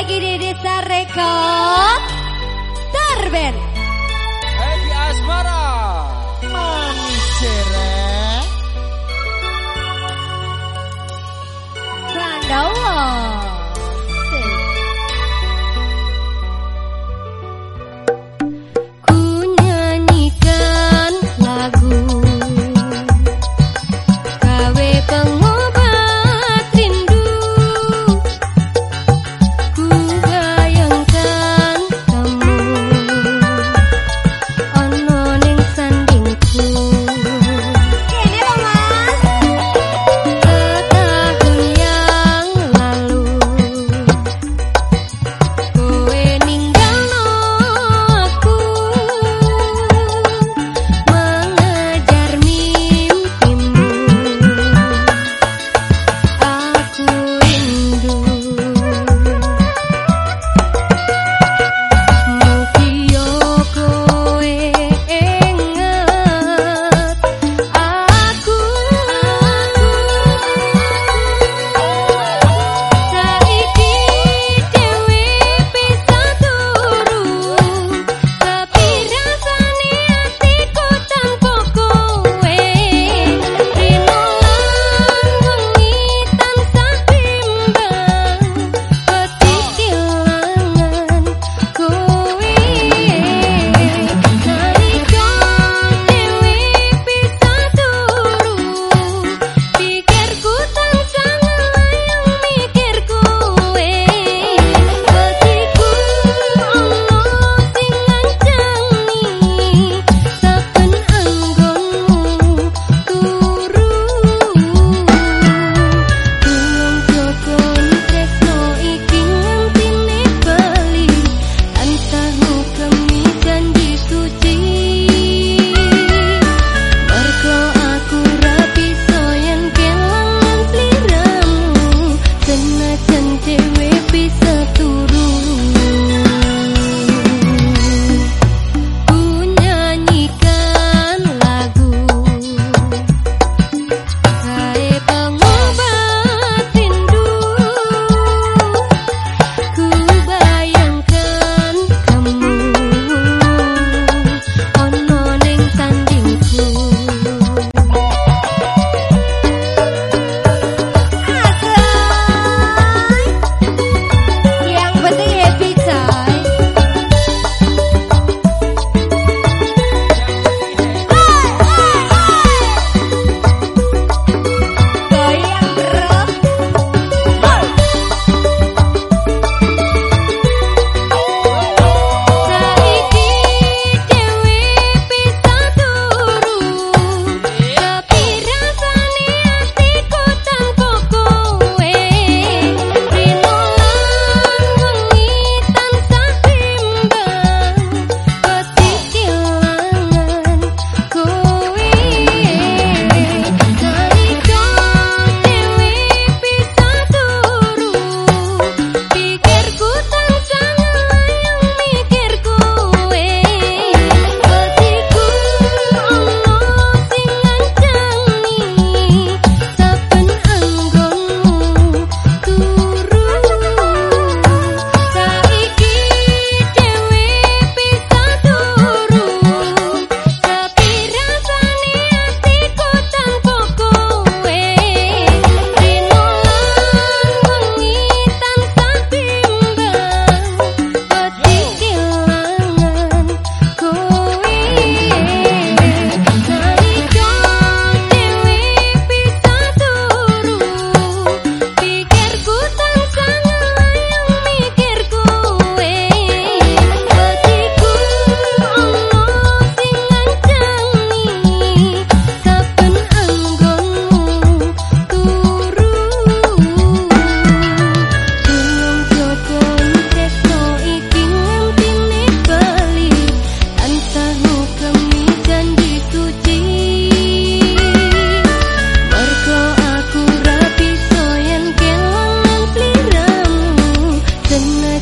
lagi di Desa Record Tarben. Egi Asmara. Manis cerek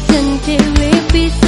Until we bisa